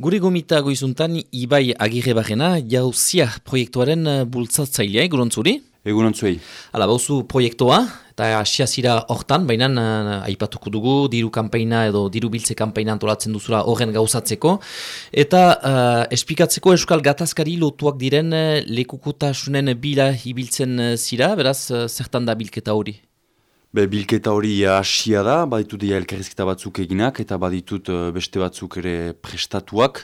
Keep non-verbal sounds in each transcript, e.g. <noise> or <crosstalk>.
Gure gomita goizuntan, Ibai Agirre Barrena, jauzia proiektuaren uh, bultzatzailea, egunon Egunon zuei. Hala, bauzu proiektua, eta asiazira hortan, baina uh, aipatuko dugu, diru kanpaina edo diru biltze kanpaina antolatzen duzula horren gauzatzeko. Eta uh, espikatzeko Euskal Gatazkari lotuak diren uh, lekukotasunen bila ibiltzen uh, zira, beraz, uh, zertan da bilketa hori? Be, bilketa hori hasia da, baditut ja elkarrizketa batzuk eginak, eta baditut beste batzuk ere prestatuak.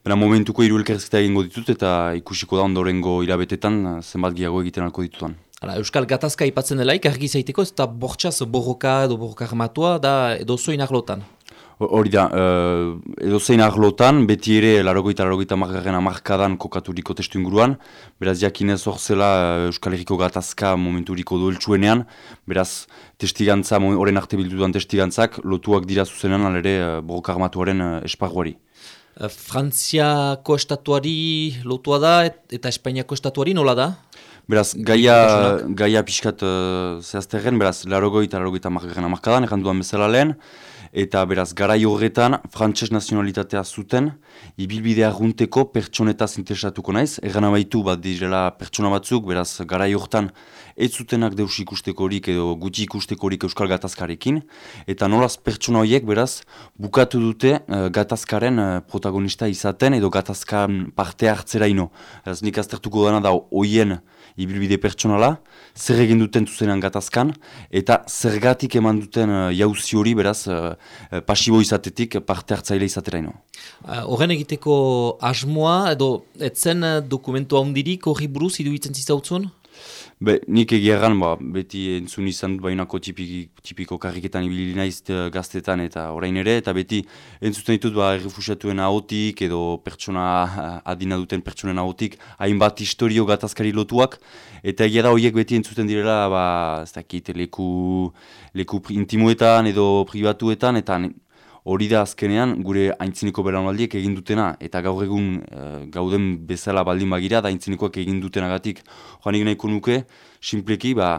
Bena momentuko hiru elkarrizketa egingo ditut eta ikusiko da ondorengo hilabetetan zenbat giago egiten alko ditutan. Hala, Euskal Gatazka ipatzen delaik, argi zaiteko, ez da bortxaz borroka edo borroka armatua da edo zoin arlotan? Hori da, uh, edo zein arlotan, beti ere larogoita larogoita margarren amarkadan kokaturiko testu inguruan, beraz jakinez hor zela uh, Euskal Herriko gatazka momenturiko dueltsuenean, beraz testigantza, horren arte bildudan testigantzak, lotuak dira zuzenean alere uh, borroka armatuaren uh, esparguari. Eh, Frantziako estatuari lotua da eta Espainiako estatuari nola da? Beraz, gaia, gaia pixkat uh, zehazterren, beraz, larogoi eta larogoi eta margarren amarkadan, duan bezala lehen, eta beraz, garai horretan, frantses nazionalitatea zuten, ibilbidea runteko pertsonetaz interesatuko naiz, erran abaitu bat direla pertsona batzuk, beraz, garai horretan, ez zutenak deus ikustekorik edo gutxi ikustekorik euskal gatazkarekin, eta nolaz pertsona horiek, beraz, bukatu dute uh, gatazkaren uh, protagonista izaten edo gatazkan parte hartzera ino. Ez nik aztertuko dena da, hoien, ibilbide pertsonala, zer egin duten zuzenean gatazkan, eta zergatik eman duten uh, jauzi hori beraz uh, pasibo izatetik parte hartzaile izatera ino. Horren egiteko asmoa edo etzen dokumentu handirik horri buruz iduitzen zizautzun? Be, nik egiagan, ba, beti entzun izan dut bainako tipiko karriketan ibili naiz eh, gaztetan eta orain ere, eta beti entzuten ditut ba, errefusiatuen ahotik edo pertsona <laughs> adina duten pertsonen ahotik, hainbat historio gatazkari lotuak, eta egia da horiek beti entzuten direla, ba, ez dakit, leku, leku intimuetan edo pribatuetan, eta hori da azkenean gure aintzineko belaunaldiek egin dutena eta gaur egun e, gauden bezala baldin bagira da aintzinekoak egin dutenagatik joan egin nahiko nuke simpleki ba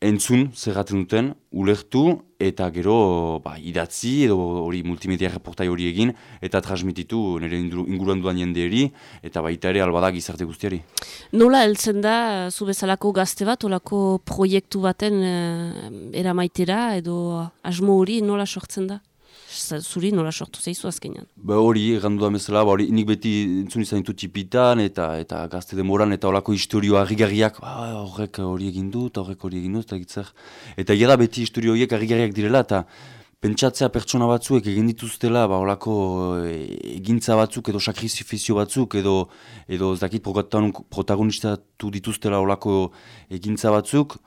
entzun zerraten duten ulertu eta gero ba, idatzi edo hori multimedia reportai hori egin eta transmititu nire inguruan duan jende eta baita ere albadak izarte guztiari. Nola heltzen da zu bezalako gazte bat, olako proiektu baten uh, eramaitera edo asmo hori nola sortzen da? Zuri nola sortu zeizu azkenean? Ba hori, errandu da mesela, ba hori, nik beti entzun izan ditu tipitan, eta eta gazte demoran, eta horako historio harrigarriak, ba, horrek hori egin du, eta horrek hori egin du, eta gitzer. Eta gara beti historio horiek harrigarriak direla, eta pentsatzea pertsona batzuek egin dituztela, ba horako eh, egintza batzuk, edo sakrifizio batzuk, edo, edo ez dakit protagonistatu dituztela horako egintza batzuk,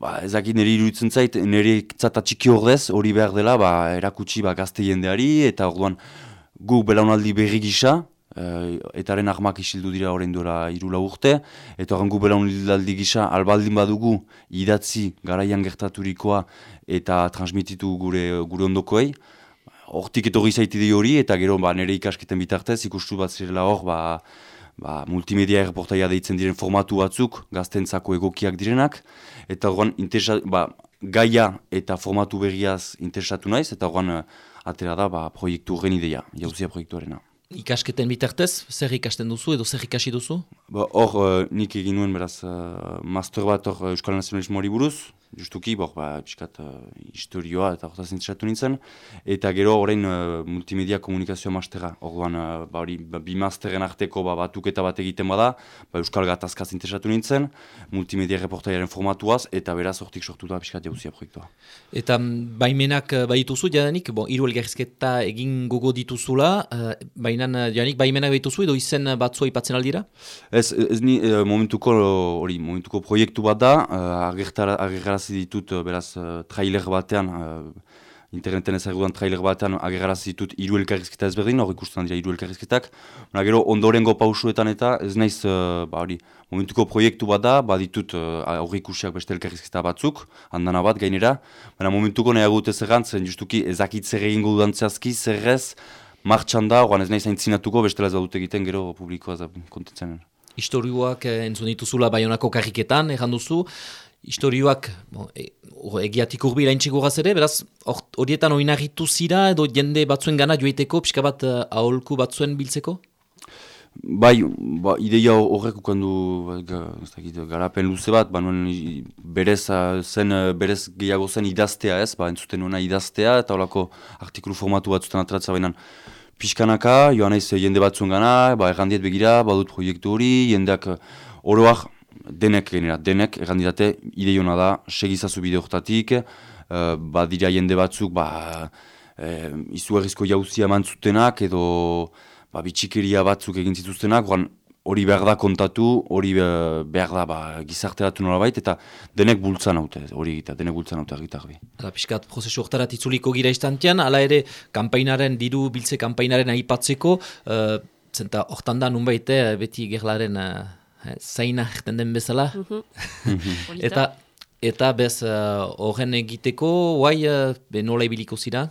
ba, ezakit niri iruditzen zait, niri zata txiki ordez hori behar dela, ba, erakutsi ba, gazte jendeari, eta orduan gu belaunaldi berri gisa, uh, etaren ahmak isildu dira horrein duela irula urte, eta horren gu belaunaldi gisa albaldin badugu idatzi garaian gertaturikoa eta transmititu gure, gure ondokoei, hortik etorri zaitide hori, eta gero ba, nire ikasketen bitartez, ikustu bat zirela hor, ba, ba, multimedia erreportaia deitzen diren formatu batzuk, gaztentzako egokiak direnak, eta horren ba, gaia eta formatu berriaz interesatu naiz, eta horren uh, atera da ba, proiektu horren ideia, jauzia proiektuarena. Ikasketen bitartez, zer ikasten duzu edo zer ikasi duzu? Ba, hor, uh, nik egin nuen beraz, uh, master bat hor Euskal Nazionalismo hori buruz, justuki, bor, ba, piskat, uh, historioa eta hortaz interesatu nintzen, eta gero horrein uh, multimedia komunikazioa mastera, orduan, uh, ba, hori, ba, bi masteren arteko ba, batuketa bat egiten bada, ba, Euskal Gatazkaz interesatu nintzen, multimedia reportaiaren formatuaz, eta beraz hortik sortu da piskat jauzia proiektua. Eta mm, baimenak baituzu, jadanik, bon, iru elgarrizketa egin gogo dituzula, uh, baina jadanik baimenak baituzu edo izen batzua ipatzen aldira? Ez, ez ni momentuko, hori, momentuko proiektu bat da, uh, agertara, agertarazi ditut, uh, beraz, uh, trailer batean, uh, interneten ezagudan trailer batean agertarazi ditut hiru elkarrizketa ezberdin, hor ikusten dira hiru elkarrizketak. Baina gero, ondorengo pausuetan eta ez naiz, uh, ba, hori, momentuko proiektu bat da, baditut uh, ikusiak beste elkarrizketa batzuk, handana bat gainera. Baina momentuko nahi agute zerrant, zen justuki ezakit zer egingo dudan zehazki, zerrez, martxan da, oran ez naiz haintzinatuko, bestela ez badut egiten gero publikoa kontentzenen. Historioak eh, entzun dituzula baionako karriketan, erran duzu, historioak bon, e, egiatik urbi laintxik ere, beraz horietan oinarritu zira edo jende batzuen gana joiteko, pixka bat uh, aholku batzuen biltzeko? Bai, ba, ideia horrek ukandu ba, garapen luze bat, ba, nuen berez, zen, berez gehiago zen idaztea ez, ba, entzuten nuena idaztea, eta horako artikulu formatu bat atratza baina pixkanaka, joan ez jende batzuen gana, ba, errandiet begira, badut proiektu hori, jendeak oroak, denek genera, denek, errandidate, ideiona da, segizazu bide horretatik, uh, ba, dira jende batzuk, ba, eh, izugarrizko jauzia mantzutenak, edo, ba, bitxikeria batzuk egin zituztenak, hori behar da kontatu, hori behar da ba, gizarteratu nola baita, eta denek bultzan haute, hori egita, denek bultzan haute argitar bi. Hala, piskat, prozesu oktarat itzuliko gira istantean, ala ere, kampainaren, diru biltze kampainaren aipatzeko, uh, zenta, hortan da, nunbait, eh, beti gerlaren uh, zaina erten den bezala. Mhm. eta, eta bez, horren uh, egiteko, guai, uh, nola ibiliko zira?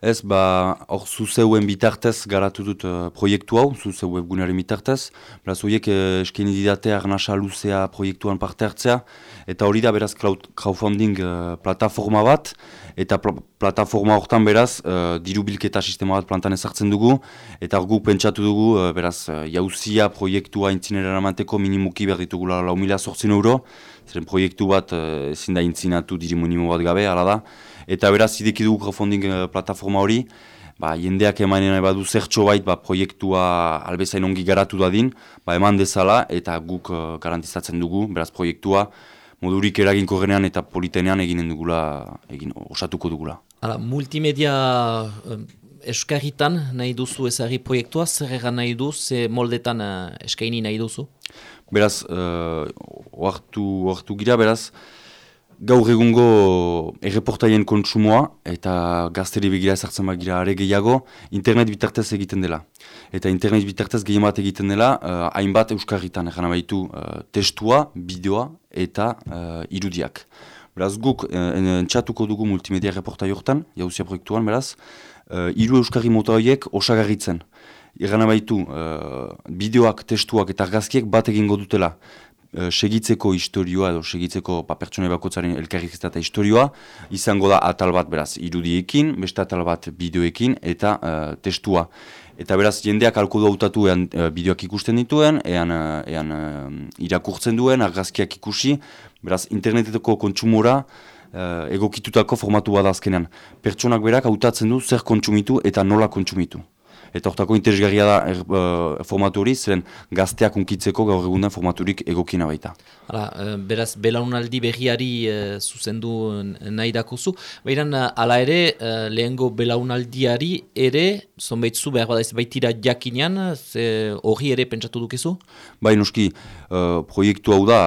Ez, ba, hor zuzeuen bitartez garatu dut uh, proiektu hau, zuze webgunaren bitartez. Beraz, horiek uh, eskeni didate arnasa luzea proiektuan parte hartzea. Eta hori da beraz crowdfunding uh, plataforma bat. Eta pl plataforma hortan beraz, uh, diru bilketa sistema bat plantan ezartzen dugu. Eta gu pentsatu dugu, uh, beraz, uh, jauzia proiektua intzinera ramanteko minimuki behar ditugula lau mila sortzen euro. Zeren proiektu bat uh, ezin da intzinatu diri minimo bat gabe, ala da eta beraz ideki dugu crowdfunding uh, plataforma hori, ba, jendeak emanen badu zertxo bait ba, proiektua albezain ongi garatu dadin, ba, eman dezala eta guk uh, garantizatzen dugu, beraz proiektua modurik eraginko genean eta politenean eginen dugula, egin, osatuko dugula. Hala, multimedia uh, eskarritan nahi duzu ezari proiektua, zer egan nahi duz, ze moldetan uh, eskaini nahi duzu? Beraz, uh, oartu gira, beraz, gaur egungo erreportaien kontsumoa eta gazteri begira ezartzen bagira are gehiago internet bitartez egiten dela. Eta internet bitartez gehien bat egiten dela uh, hainbat euskarritan egan abaitu uh, testua, bideoa eta uh, irudiak. Beraz guk entxatuko dugu multimedia reportai hortan, jauzia proiektuan beraz, uh, iru euskarri mota horiek osagarritzen. Egan abaitu uh, bideoak, testuak eta argazkiek bat egingo dutela. Eh, segitzeko historioa edo segitzeko pa, pertsone bakotzaren elkarrizketa eta historioa, izango da atal bat beraz irudiekin, beste atal bat bideoekin eta uh, testua. Eta beraz jendeak alko du hautatu ean uh, bideoak ikusten dituen, ean, uh, ean irakurtzen duen, argazkiak ikusi, beraz interneteteko kontsumora, egokitutako formatu bada azkenean. Pertsonak berak hautatzen du zer kontsumitu eta nola kontsumitu eta hortako interesgarria da er, uh, formatu hori, zeren gazteak unkitzeko gaur egunen formaturik egokina baita. Hala, uh, beraz, belaunaldi berriari uh, zuzendu nahi dakozu, behiran, ala ere, uh, lehengo belaunaldiari ere, zonbaitzu behar bada ez baitira jakinean, hori ere pentsatu dukezu? Bai, noski, uh, proiektu hau da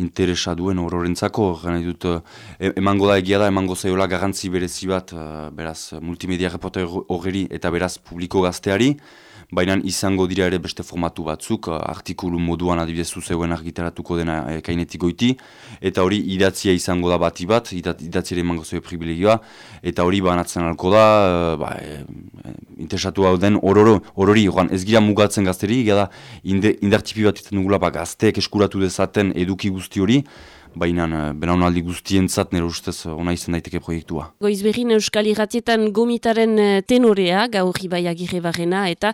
interesa duen horrentzako, gana dut, uh, emango da egia da, emango zaiola garantzi berezi bat, uh, beraz, multimedia reporter horreri eta beraz, publiko gazte gazteari, baina izango dira ere beste formatu batzuk, eh, artikulu moduan adibidez zuzeuen argitaratuko dena e, kainetik goiti, eta hori idatzia izango da bati bat, idatzia ere emango zoe privilegioa, eta hori banatzen alko da, e, ba, e, interesatu hau den ororo, orori, joan, ez gira mugatzen gazteri, gara indartipi bat iten dugula, ba, gazteek eskuratu dezaten eduki guzti hori, baina uh, belaunaldi guztientzat nire ustez ona izan daiteke proiektua. Goizberrin Euskal Iratietan gomitaren eh, tenorea, gaur ibai agirre barrena, eta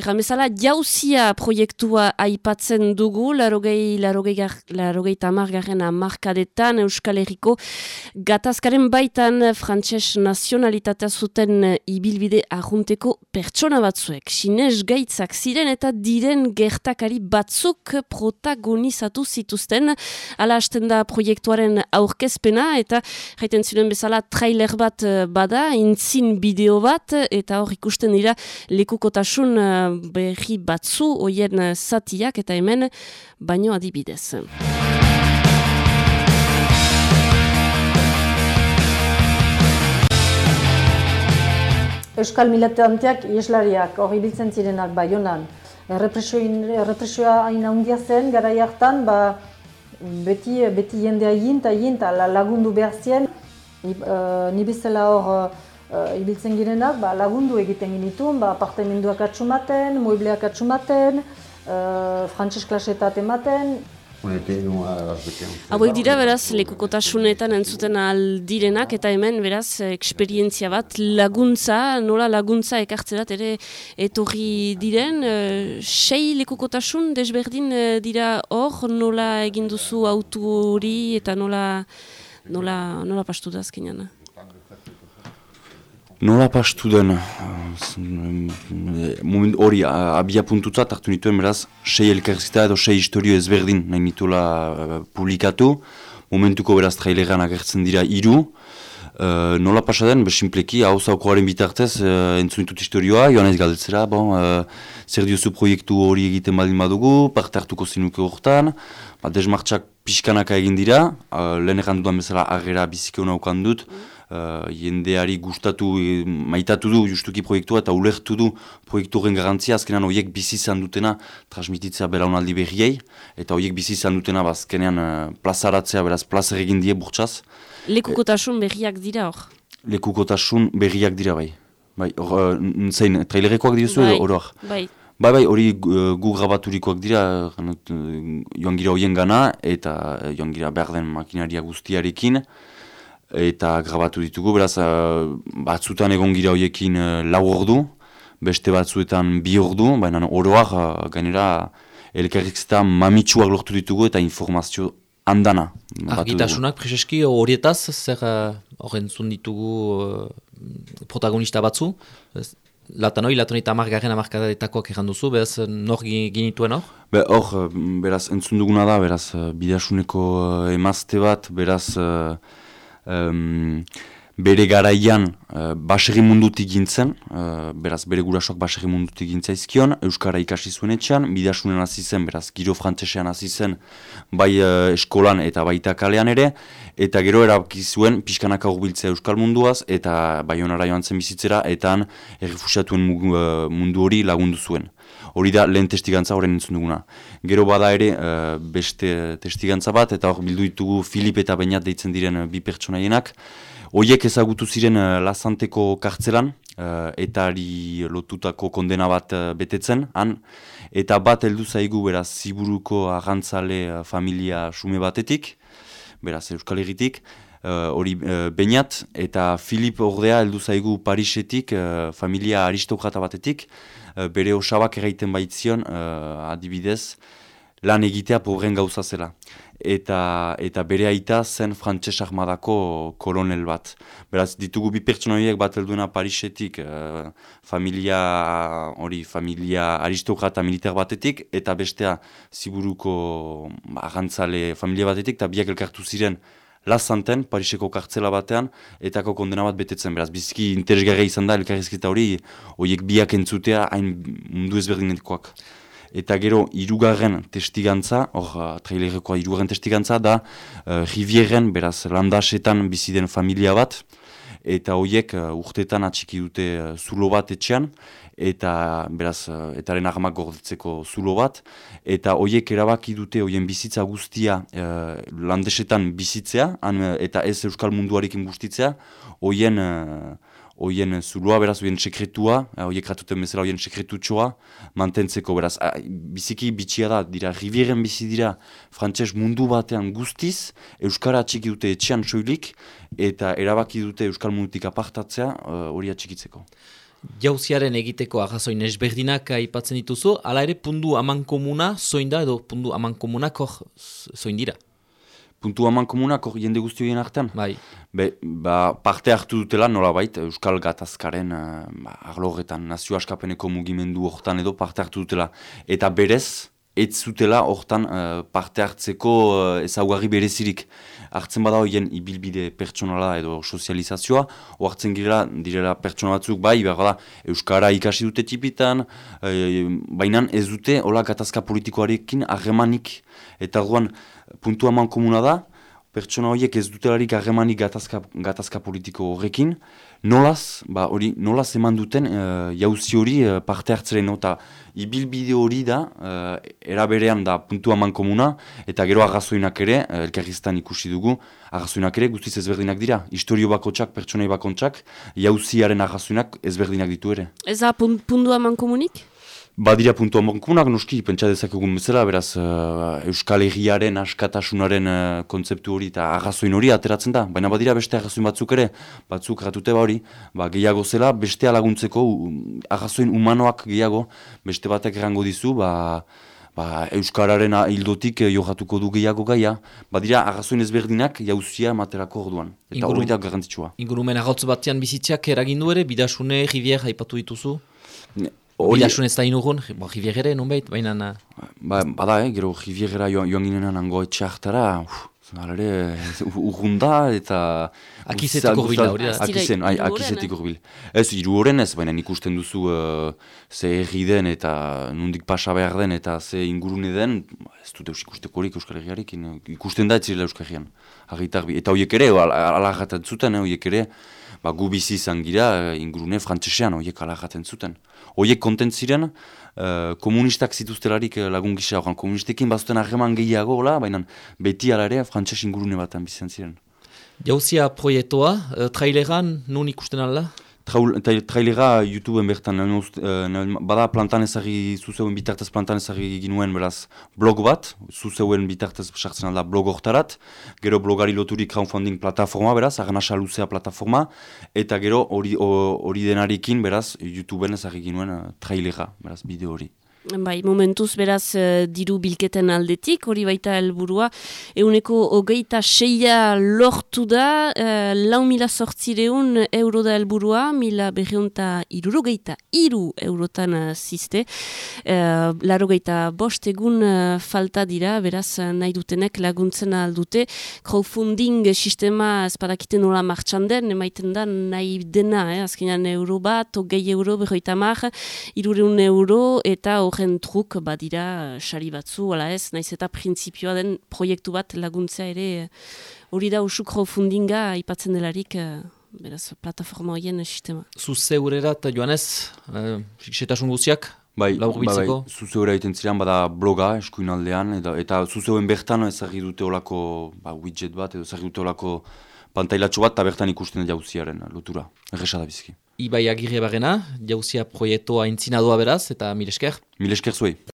erramezala jauzia proiektua aipatzen dugu, larogei, larogei, larogei tamargarren markadetan Euskal Herriko gatazkaren baitan frantses nazionalitatea zuten eh, ibilbide arrunteko pertsona batzuek. Sinez gaitzak ziren eta diren gertakari batzuk protagonizatu zituzten, ala hasten da proiektuaren aurkezpena eta jaiten ziren bezala trailer bat eh, bada, intzin bideo bat eta hor ikusten dira lekukotasun eh, berri batzu oien zatiak eta hemen baino adibidez. Euskal militanteak ieslariak hori biltzen zirenak baionan. Errepresioa hain handia zen, gara jartan, ba, beti, beti jendea egin eta lagundu behar zien. Uh, ni bizela hor uh, ibiltzen girenak ba, lagundu egiten ginitun, ba, apartamenduak atxumaten, muebleak atxumaten, uh, frantses klasetat ematen. Hauek dira beraz lekukotasunetan entzuten aldirenak eta hemen beraz eksperientzia bat laguntza, nola laguntza ekartzerat ere etorri diren. Uh, sei lekukotasun desberdin uh, dira hor, nola egin duzu autu hori eta nola, nola, nola pastu da azkenean? Nola pastu den, hori abia puntutzat hartu nituen beraz, sei elkarrizita edo sei historio ezberdin nahi nitula uh, publikatu, momentuko beraz traileran agertzen dira hiru. Uh, nola pasa den, besimpleki, hau zaukoaren bitartez, uh, entzun ditut historioa, joan ez galdetzera, bon, uh, zer diozu proiektu hori egiten badin badugu, parte hartuko zinuke horretan, ba, desmartxak pixkanaka egin dira, uh, lehen errandu bezala agera bizike hona dut, uh, jendeari gustatu, maitatu du justuki proiektua eta ulertu du proiektu horren garantzia, azkenean horiek bizi izan dutena transmititzea belaunaldi berriei, eta horiek bizi izan dutena bazkenean uh, plazaratzea, beraz plazer egin die burtsaz. Lekukotasun berriak dira hor? Lekukotasun berriak dira bai. Bai, hor, uh, zein, trailerekoak dira bai, edo hor? Bai. Bai, bai, hori gu grabaturikoak dira, joan gira hoien gana, eta joan gira behar den makinaria guztiarekin eta grabatu ditugu, beraz uh, batzutan egon gira horiekin uh, lau ordu, beste batzuetan bi ordu, baina oroak uh, gainera elkarrizketa mamitsuak lortu ditugu eta informazio handana. Argitasunak, prezeski, horietaz, zer horren uh, ditugu uh, protagonista batzu? Latanoi, latanoi eta amargarren amarkadetakoak egan duzu, beraz, nor ginituen hor? Be, hor, beraz, entzun duguna da, beraz, bidasuneko emazte bat, beraz, um, bere garaian uh, baserri mundutik gintzen, uh, beraz bere gurasoak baserri mundutik gintzaizkion, Euskara ikasi zuen etxean, bidasunen hasi zen, beraz giro frantzesean hasi zen, bai uh, eskolan eta baita kalean ere, eta gero erabaki zuen pixkanaka urbiltzea Euskal munduaz, eta bai honara joan zen bizitzera, eta errefusiatuen mundu hori lagundu zuen. Hori da lehen testigantza horren entzun duguna. Gero bada ere uh, beste testigantza bat, eta hor bildu ditugu Filip eta Bainat deitzen diren uh, bi pertsonaienak. Hoiek ezagutu ziren uh, Lazanteko kartzelan, uh, eta lotutako kondena bat uh, betetzen, han. Eta bat heldu zaigu beraz Ziburuko agantzale uh, familia sume batetik, beraz Euskal Herritik, hori uh, Bainat, eta Filip ordea heldu zaigu Parisetik, uh, familia aristokrata batetik, Eh, bere osabak erraiten baitzion, uh, adibidez, lan egitea pobren gauza zela. Eta, eta bere aita zen frantses armadako kolonel bat. Beraz, ditugu bi pertsonoiek bat elduena Parisetik, uh, familia, hori, familia aristokrata militar batetik, eta bestea ziburuko agantzale familia batetik, eta biak elkartu ziren Lazanten, Pariseko kartzela batean, etako kondena bat betetzen. Beraz, biziki interesgarria izan da, elkarrizketa hori, horiek biak entzutea, hain mundu ezberdinetikoak. Eta gero, irugarren testigantza, hor, uh, trailerekoa irugarren testigantza, da, uh, Rivieren, beraz, landasetan biziden familia bat, eta horiek uh, urtetan atxiki dute uh, zulo bat etxean, eta beraz, uh, etaren armak gordetzeko zulo bat, eta horiek erabaki dute hoien bizitza guztia uh, landesetan bizitzea, han, eta ez euskal munduarekin guztitzea, hoien uh, hoien zuloa, beraz, hoien sekretua, hoiek ratuten bezala hoien sekretutxoa, mantentzeko, beraz, biziki bitxia da, dira, rivieren bizi dira, frantses mundu batean guztiz, Euskara atxiki dute etxean soilik, eta erabaki dute Euskal mundutik apartatzea hori uh, atxikitzeko. Jauziaren egiteko ahazoin ezberdinak aipatzen dituzu, ala ere pundu aman komuna zoin da edo pundu aman komunak hor zoin dira? Puntu aman komunak hor jende guztioen artean? Bai. Be, ba, parte hartu dutela nola baita Euskal Gatazkaren uh, ba, arloretan nazio askapeneko mugimendu hortan edo parte hartu dutela. Eta berez, ez zutela hortan uh, parte hartzeko uh, ezaugarri berezirik. Hartzen bada horien ibilbide pertsonala edo sozializazioa, hartzen girela, direla pertsona batzuk, bai, behar Euskara ikasi dute tipitan, uh, baina ez dute, hola, gatazka politikoarekin harremanik. Eta orduan, puntu haman komuna da, pertsona horiek ez dutelarik harremanik gatazka, gatazka politiko horrekin, nolaz, ba, hori, nolaz eman duten uh, jauzi hori uh, parte hartzaren, eta ibilbide hori da, uh, eraberean da puntu haman komuna, eta gero arrazoinak ere, uh, elkarriztan ikusi dugu, arrazoinak ere guztiz ezberdinak dira. Historio bakotsak, pertsonei bakontsak, jauziaren arrazoinak ezberdinak ditu ere. Ez da puntu haman komunik? Badira puntu amonkunak, noski, pentsa dezakegun bezala, beraz, uh, Euskal Herriaren, askatasunaren uh, kontzeptu hori eta arrazoin hori ateratzen da. Baina badira beste arrazoin batzuk ere, batzuk ratute ba hori, ba, gehiago zela, beste alaguntzeko, um, arrazoin humanoak gehiago, beste batek errango dizu, ba, ba, Euskararen hildotik eh, johatuko du gehiago gaia, badira arrazoin ezberdinak jauzia materako orduan. Eta hori da garrantzitsua. Ingurumen agautz batean bizitziak eragindu ere, bidasune, rivier, haipatu dituzu? Bidasun ez da inugun, bo, ere, nonbait, baina... Ba, bada, eh, gero Riviera joan, joan ginen ango etxeaktara, ere, <laughs> urrunda eta... Akizetik urbila, hori da? Akizen, ai, akizetik urbil. Ez, iru horren ez, baina ikusten duzu uh, ze erri den eta nundik pasa behar den eta ze ingurune den, ez dut eus ikusteko horik Euskal Herriarekin, ikusten da etzirela Euskal Herrian. Eta horiek ere, alagatzen zuten, eh, horiek ere, ba, gu bizi izan gira ingurune frantzesean, horiek alagatzen zuten. Horiek kontent ziren, uh, komunistak zituztelarik uh, lagun gisa horren, komunistekin bazuten harreman gehiago, hola, baina beti ala ere frantses ingurune batean bizan ziren. Jauzia proietoa, uh, traileran nun ikusten ala? trailera YouTubeen bertan, bada plantan ezari, zuzeuen bitartez plantan ezari ginuen beraz blog bat, zuzeuen bitartez sartzen alda blog hortarat, gero blogari loturik crowdfunding plataforma beraz, aganasa luzea plataforma, eta gero hori denarikin beraz YouTubeen ezari ginuen trailera, beraz bideo hori. Bai, momentuz beraz uh, diru bilketen aldetik, hori baita helburua. Euneko hogeita seia lortu da, uh, lau mila sortzireun euro da helburua, mila berreunta irurogeita iru eurotan uh, ziste. Uh, Larogeita bost egun falta dira, beraz nahi dutenek laguntzen aldute. Crowdfunding sistema espadakiten nola martxan den, emaiten da nahi dena, eh? azkenean euro bat, hogei euro, berroita mar, irureun euro, eta horren truk badira eh, sari batzu, ala ez, naiz eta printzipioa den proiektu bat laguntzea ere eh, hori da usukro fundinga ipatzen delarik eh, beraz, plataforma horien sistema. Zuze urera eta joan ez, fiksetasun guziak, Bai, bai, bai, zuzeura egiten ziren, bada bloga eskuin aldean, eta, eta zuzeuen bertan ezagri dute olako ba, widget bat, edo ezagri dute olako pantailatxo bat, eta bertan ikusten jauziaren lotura, erresa da biziki. Ibai agirre barrena, jauzia proiektua intzinadua beraz, eta mil esker. Mil esker zuei.